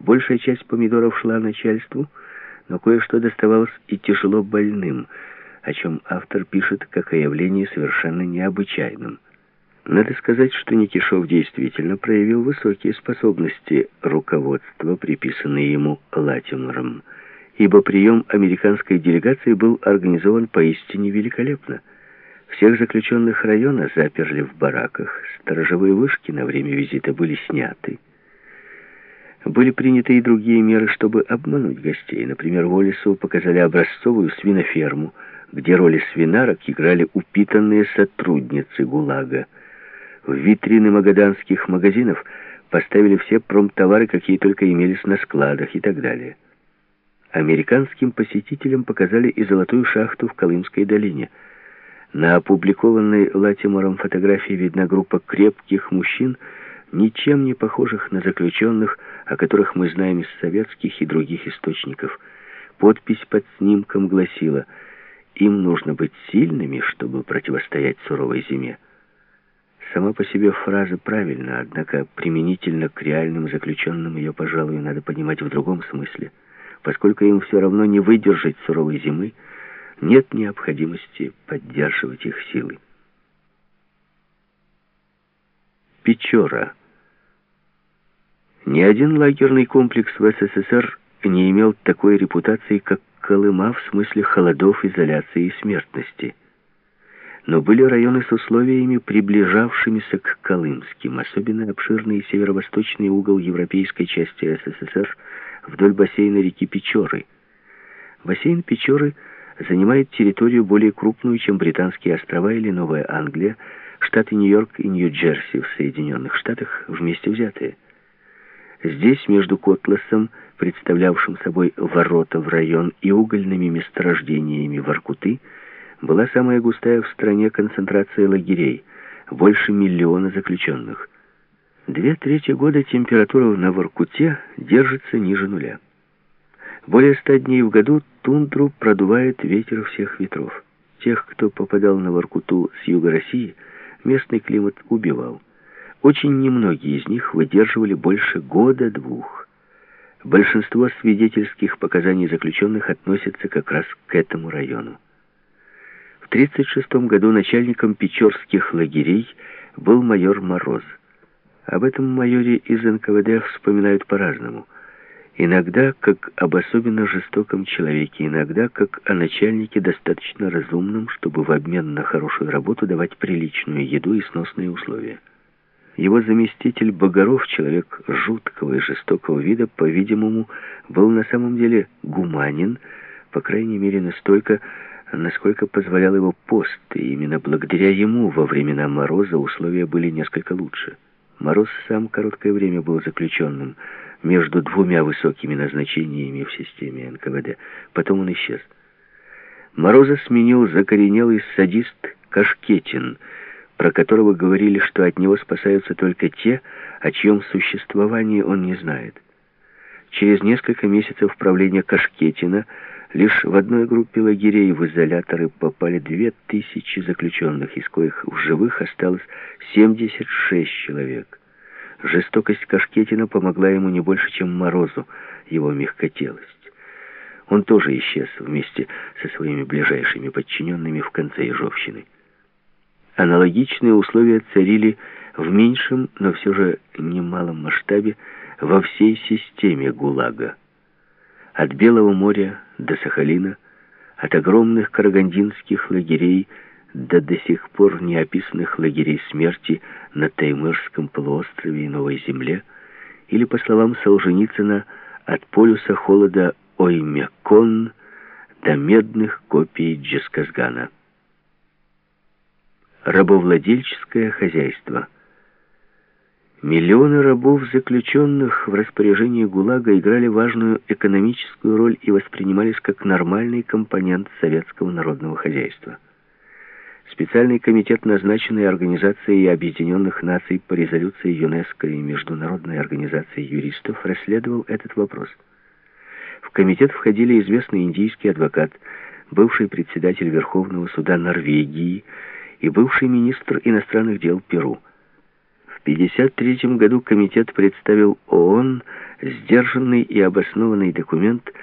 Большая часть помидоров шла начальству, но кое-что доставалось и тяжело больным, о чем автор пишет как о явлении совершенно необычайном. Надо сказать, что Никишов действительно проявил высокие способности руководства, приписанные ему Латимером, ибо прием американской делегации был организован поистине великолепно. Всех заключенных района заперли в бараках, сторожевые вышки на время визита были сняты. Были приняты и другие меры, чтобы обмануть гостей. Например, Волесу показали образцовую свиноферму, где роли свинарок играли упитанные сотрудницы ГУЛАГа. В витрины магаданских магазинов поставили все промтовары, какие только имелись на складах и так далее. Американским посетителям показали и золотую шахту в Колымской долине. На опубликованной Латимором фотографии видна группа крепких мужчин, ничем не похожих на заключенных, о которых мы знаем из советских и других источников. Подпись под снимком гласила «Им нужно быть сильными, чтобы противостоять суровой зиме». Сама по себе фраза правильна, однако применительно к реальным заключенным ее, пожалуй, надо понимать в другом смысле. Поскольку им все равно не выдержать суровой зимы, нет необходимости поддерживать их силы. Печора. Ни один лагерный комплекс в СССР не имел такой репутации, как Колыма в смысле холодов, изоляции и смертности но были районы с условиями, приближавшимися к Колымским, особенно обширный северо-восточный угол европейской части СССР вдоль бассейна реки Печоры. Бассейн Печоры занимает территорию более крупную, чем Британские острова или Новая Англия, штаты Нью-Йорк и Нью-Джерси в Соединенных Штатах вместе взятые. Здесь, между Котласом, представлявшим собой ворота в район, и угольными месторождениями Воркуты, была самая густая в стране концентрация лагерей, больше миллиона заключенных. Две трети года температура на Воркуте держится ниже нуля. Более ста дней в году тундру продувает ветер всех ветров. Тех, кто попадал на Воркуту с юга России, местный климат убивал. Очень немногие из них выдерживали больше года-двух. Большинство свидетельских показаний заключенных относятся как раз к этому району. 1936 году начальником печорских лагерей был майор Мороз. Об этом майоре из НКВД вспоминают по-разному. Иногда как об особенно жестоком человеке, иногда как о начальнике достаточно разумном, чтобы в обмен на хорошую работу давать приличную еду и сносные условия. Его заместитель Богоров, человек жуткого и жестокого вида, по-видимому, был на самом деле гуманин, по крайней мере настолько, насколько позволял его пост, и именно благодаря ему во времена Мороза условия были несколько лучше. Мороз сам короткое время был заключенным между двумя высокими назначениями в системе НКВД. Потом он исчез. Мороза сменил закоренелый садист Кашкетин, про которого говорили, что от него спасаются только те, о чьем существовании он не знает. Через несколько месяцев правления Кашкетина Лишь в одной группе лагерей в изоляторы попали две тысячи заключенных, из коих в живых осталось 76 человек. Жестокость Кашкетина помогла ему не больше, чем Морозу, его мягкотелость. Он тоже исчез вместе со своими ближайшими подчиненными в конце Ежовщины. Аналогичные условия царили в меньшем, но все же немалом масштабе во всей системе ГУЛАГа. От Белого моря до Сахалина, от огромных карагандинских лагерей до до сих пор неописанных лагерей смерти на Таймырском полуострове и Новой Земле, или, по словам Солженицына, от полюса холода Оймякон до медных копий Джесказгана. Рабовладельческое хозяйство – Миллионы рабов-заключенных в распоряжении ГУЛАГа играли важную экономическую роль и воспринимались как нормальный компонент советского народного хозяйства. Специальный комитет, назначенный Организацией Объединенных Наций по резолюции ЮНЕСКО и Международной организацией юристов, расследовал этот вопрос. В комитет входили известный индийский адвокат, бывший председатель Верховного суда Норвегии и бывший министр иностранных дел Перу. В 1953 году комитет представил ООН сдержанный и обоснованный документ